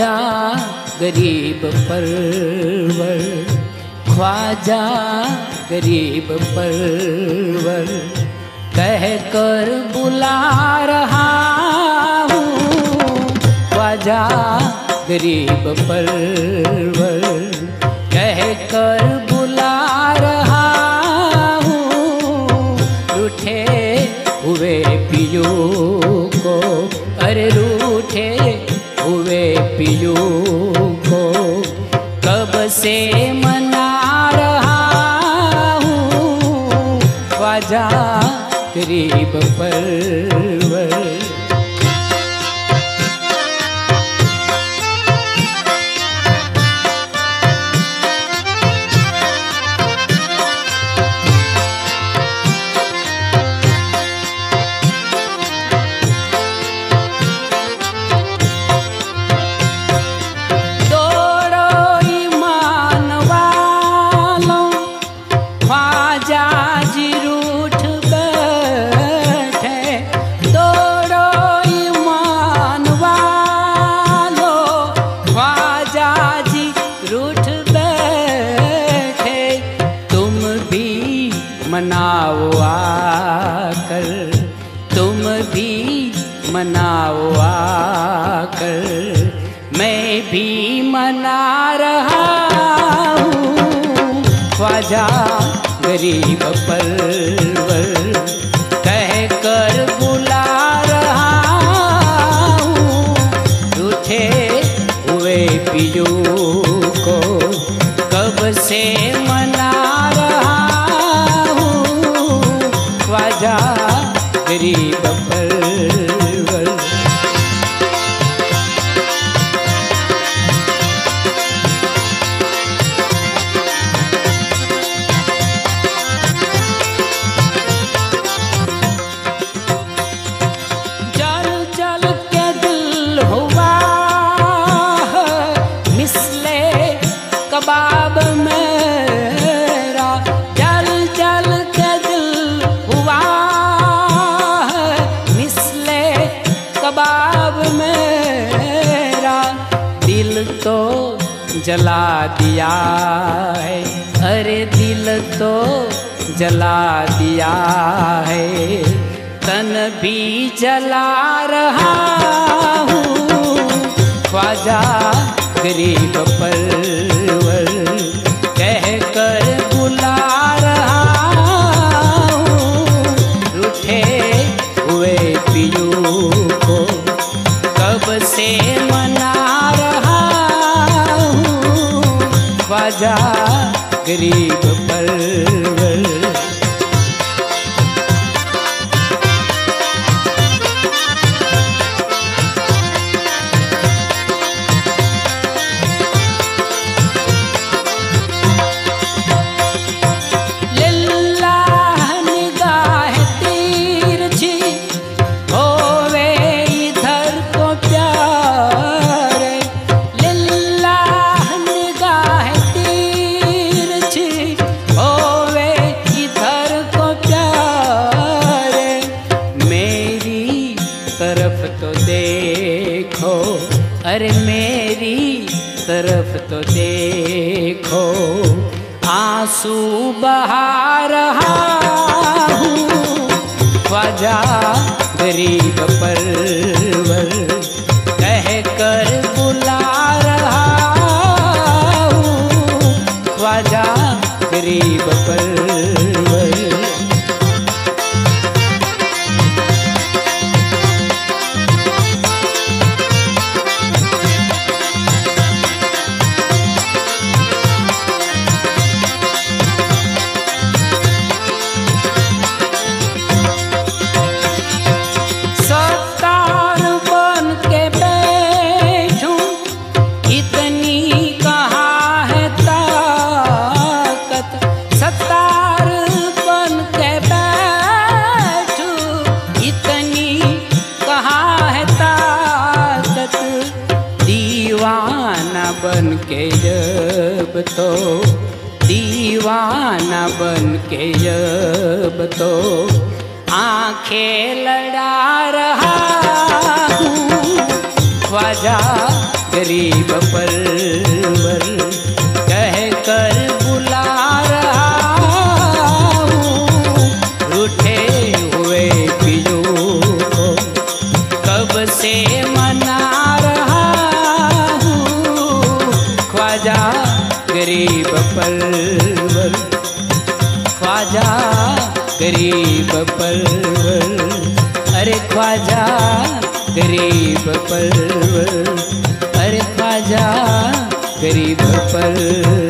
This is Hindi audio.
ख्वाजा गरीब परवर ख्वाजा गरीब परवर कह कर बुला रहा हूँ, ख्वाजा गरीब परवर कह कर बुला रहा हूँ रूठे हुए पियो गरीब परवर। जी मनाओ आकर मैं भी मना रहा हूँ। ख्वाजा गरीब परवर कह कर बुला रहा हूँ। रूठे हुए पियो को कब से मना जला दिया है। अरे दिल तो जला दिया है। तन भी जला रहा हूँ। ख्वाजा गरीब परवर ख्वाजा गरीब परवर तरफ़ तो देखो आँसू बहा रहा हूँ। वजह गरीब परवर के जब तो दीवाना बन के जब तो आँखें लड़ा रहा हूँ। वजह गरीब परवर गरीब पलवल ख्वाजा गरीब पलवल अरे ख्वाजा गरीब पलवल अरे ख्वाजा गरीब परवर